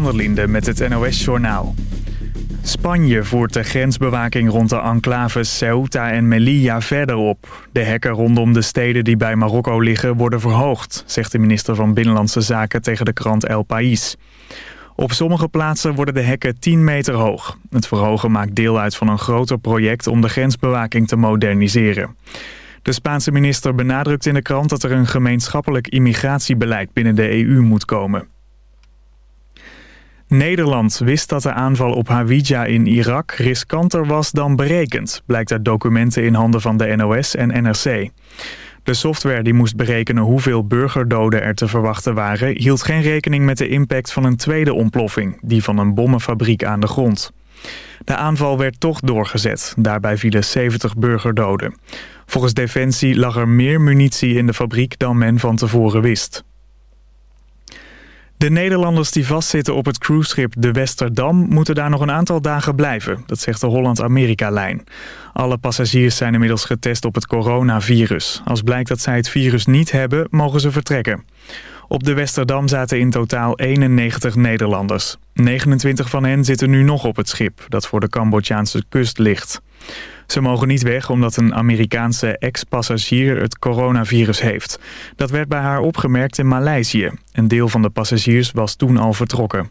van der met het NOS-journaal. Spanje voert de grensbewaking rond de enclaves Ceuta en Melilla verder op. De hekken rondom de steden die bij Marokko liggen worden verhoogd... zegt de minister van Binnenlandse Zaken tegen de krant El País. Op sommige plaatsen worden de hekken 10 meter hoog. Het verhogen maakt deel uit van een groter project om de grensbewaking te moderniseren. De Spaanse minister benadrukt in de krant dat er een gemeenschappelijk immigratiebeleid binnen de EU moet komen. Nederland wist dat de aanval op Hawija in Irak riskanter was dan berekend, blijkt uit documenten in handen van de NOS en NRC. De software die moest berekenen hoeveel burgerdoden er te verwachten waren... hield geen rekening met de impact van een tweede ontploffing, die van een bommenfabriek aan de grond. De aanval werd toch doorgezet, daarbij vielen 70 burgerdoden. Volgens Defensie lag er meer munitie in de fabriek dan men van tevoren wist. De Nederlanders die vastzitten op het cruiseschip de Westerdam... moeten daar nog een aantal dagen blijven. Dat zegt de Holland-Amerika-lijn. Alle passagiers zijn inmiddels getest op het coronavirus. Als blijkt dat zij het virus niet hebben, mogen ze vertrekken. Op de Westerdam zaten in totaal 91 Nederlanders. 29 van hen zitten nu nog op het schip... dat voor de Cambodjaanse kust ligt. Ze mogen niet weg omdat een Amerikaanse ex-passagier het coronavirus heeft. Dat werd bij haar opgemerkt in Maleisië. Een deel van de passagiers was toen al vertrokken.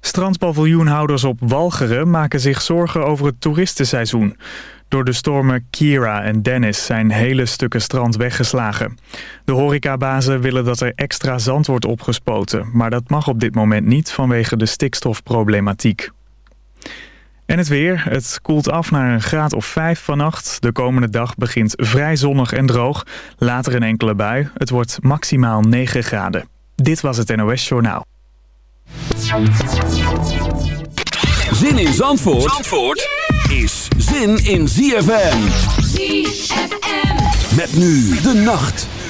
Strandpaviljoenhouders op Walcheren maken zich zorgen over het toeristenseizoen. Door de stormen Kira en Dennis zijn hele stukken strand weggeslagen. De horecabazen willen dat er extra zand wordt opgespoten... maar dat mag op dit moment niet vanwege de stikstofproblematiek. En het weer. Het koelt af naar een graad of 5 vannacht. De komende dag begint vrij zonnig en droog. Later een enkele bui. Het wordt maximaal 9 graden. Dit was het NOS Journaal. Zin in Zandvoort, Zandvoort is zin in ZFM. ZFM. Met nu de nacht.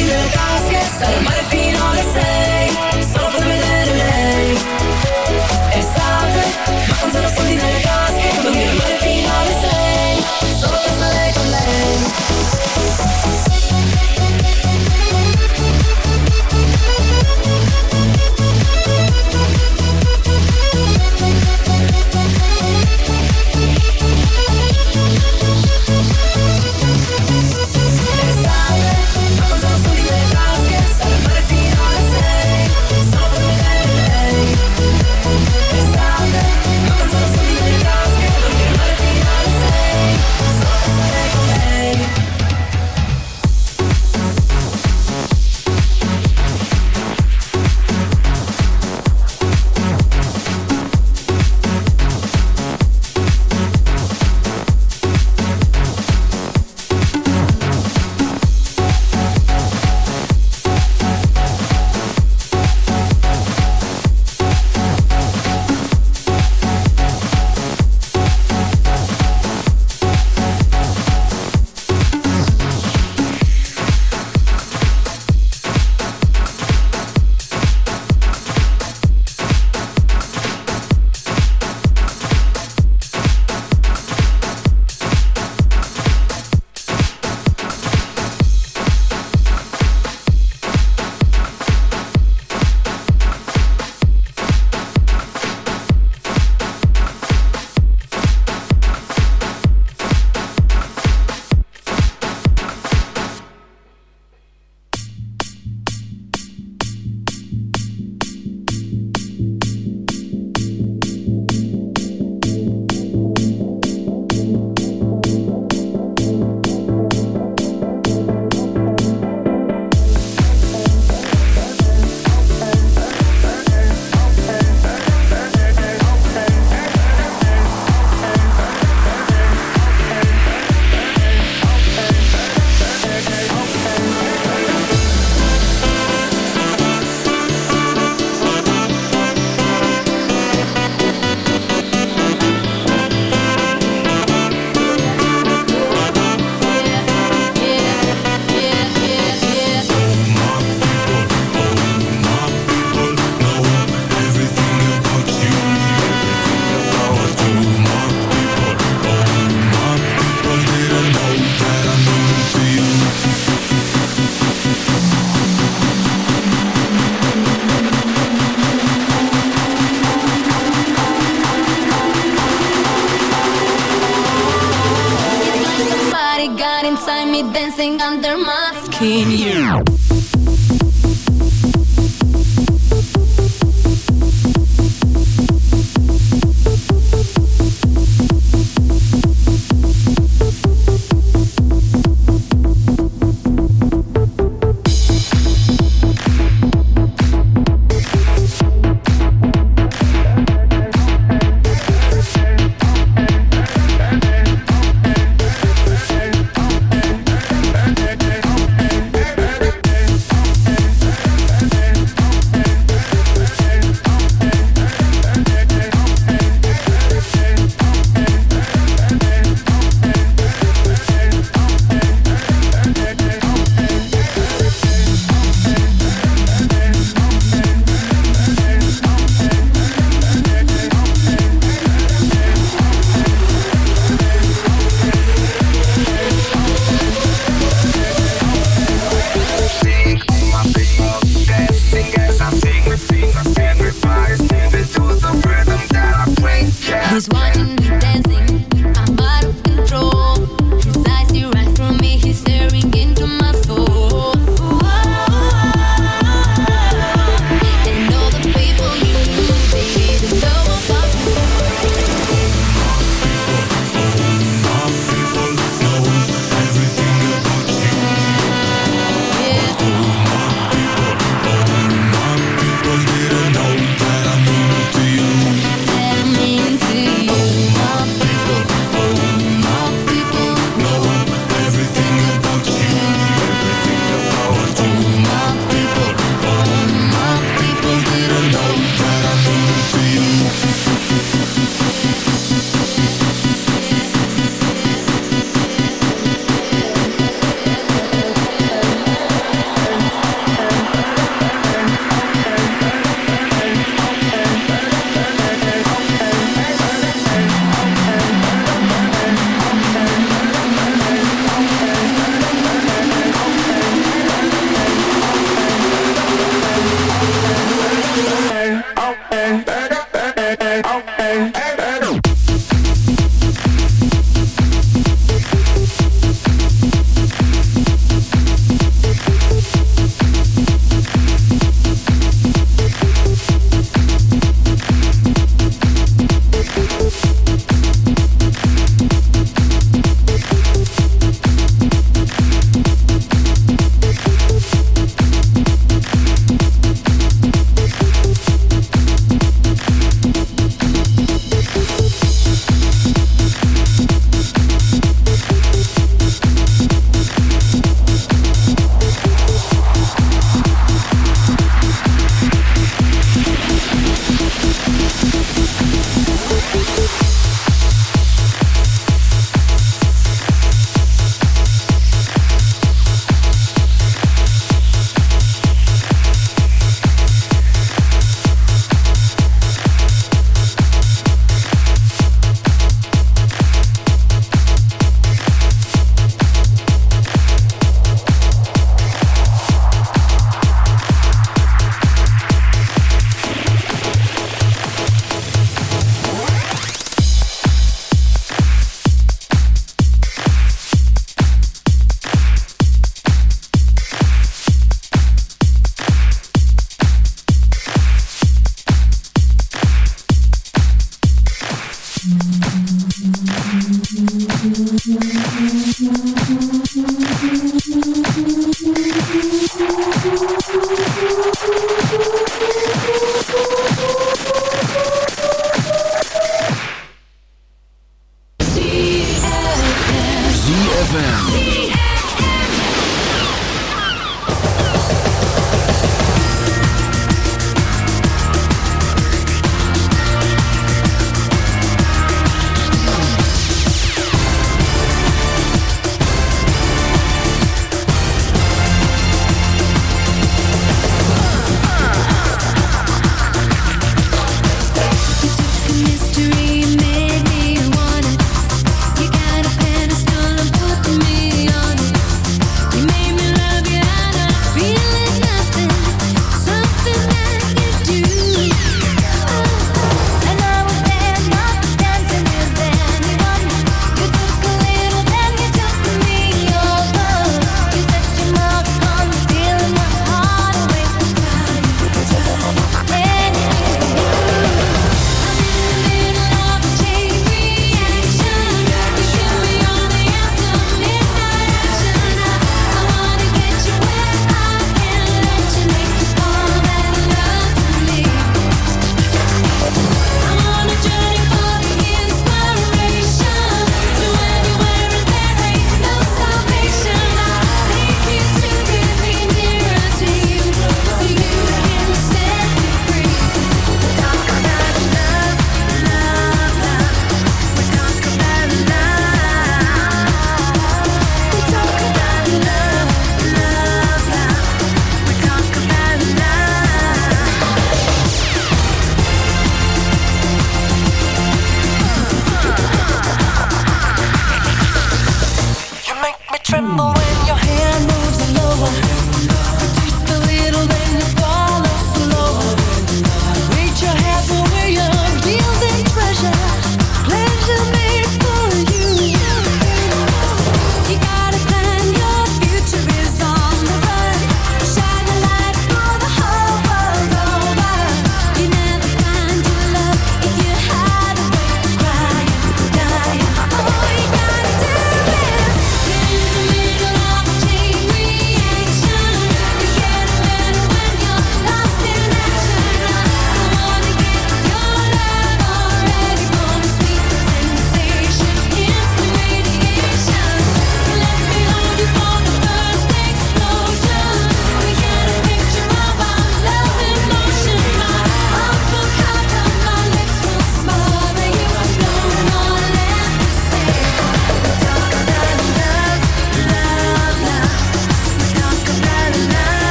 Ilegalske, så er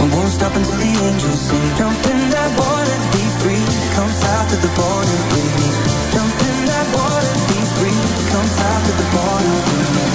I won't stop until the angels sing. Jump in that water, be free. Come south to the border with me.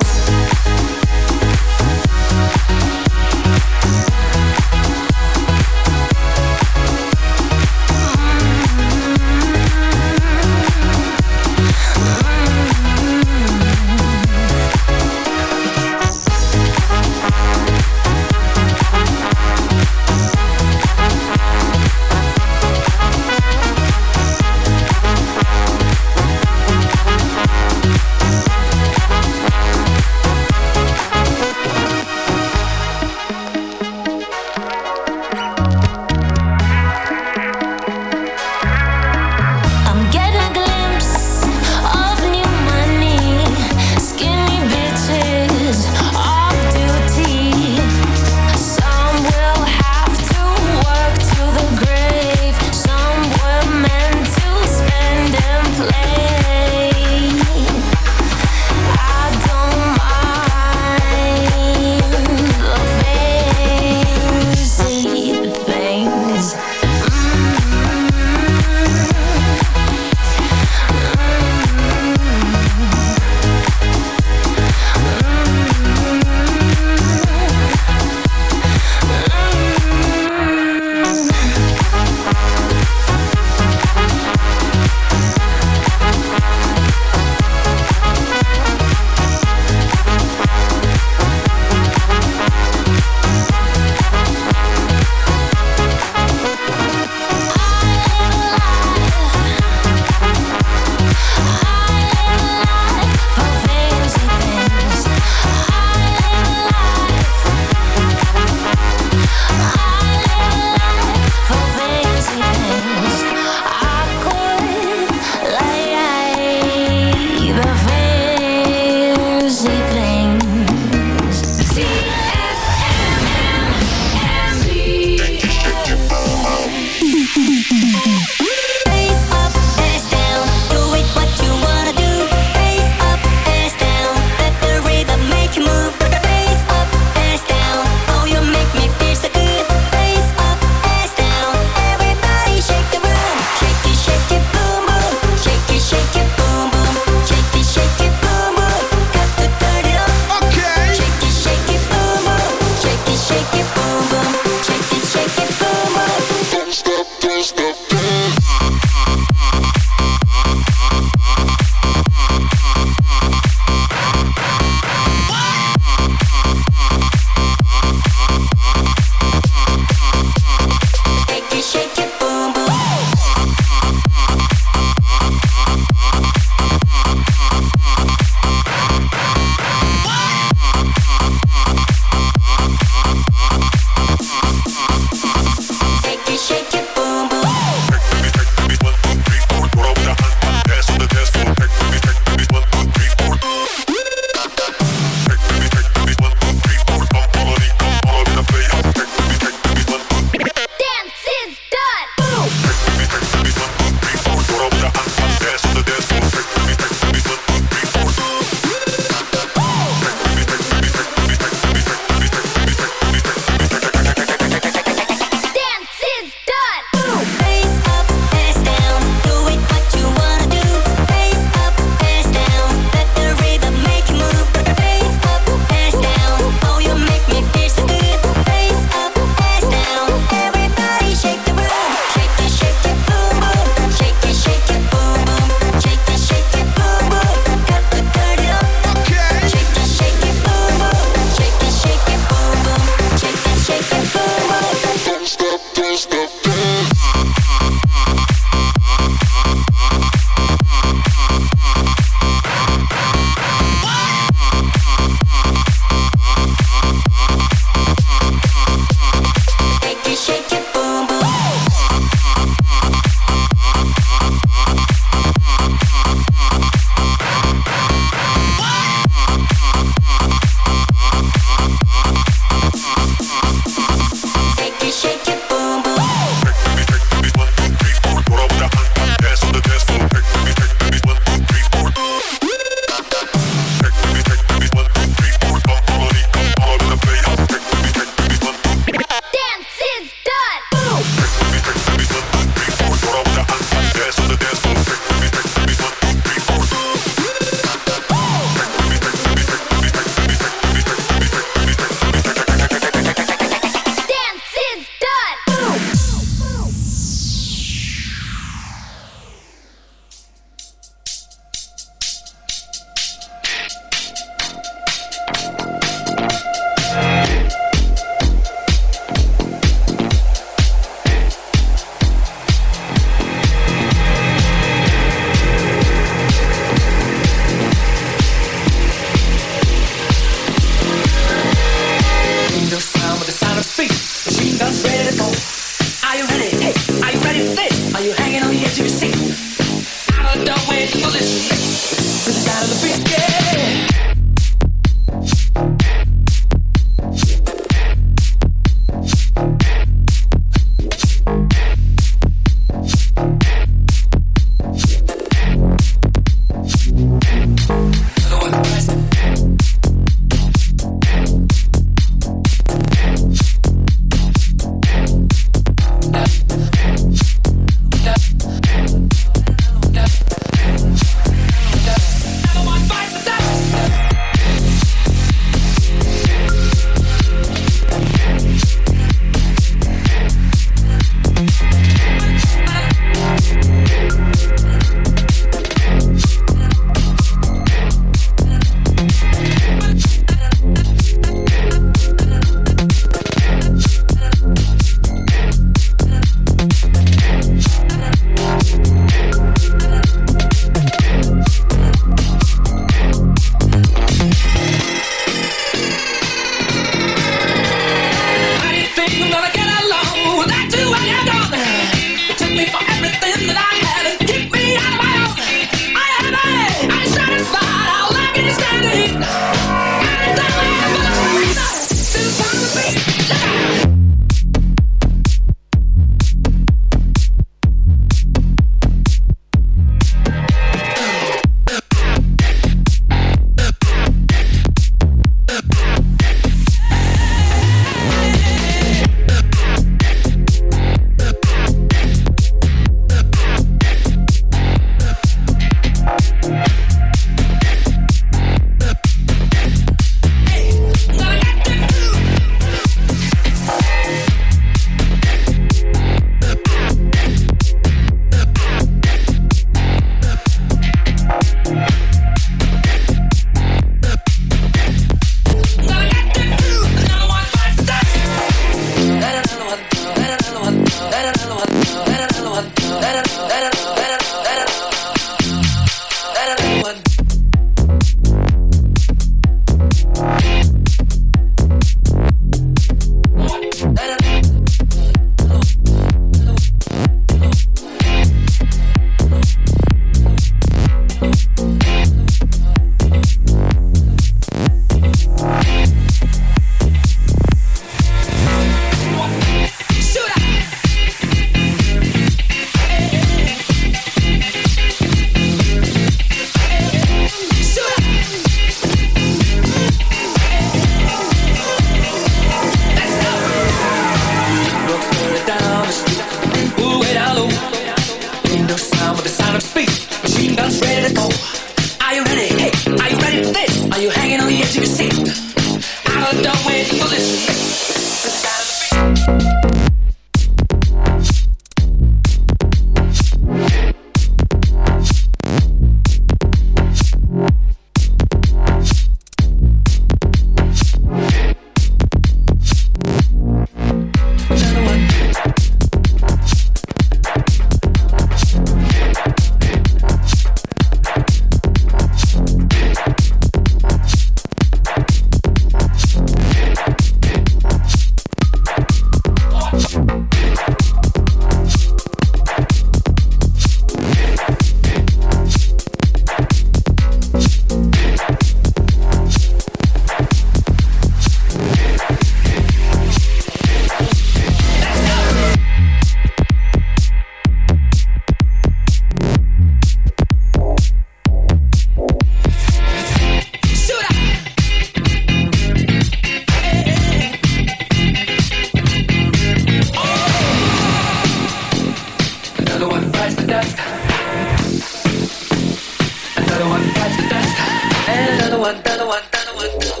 aguantar, aguantar, aguantar.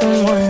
Someone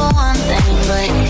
for one thing, but.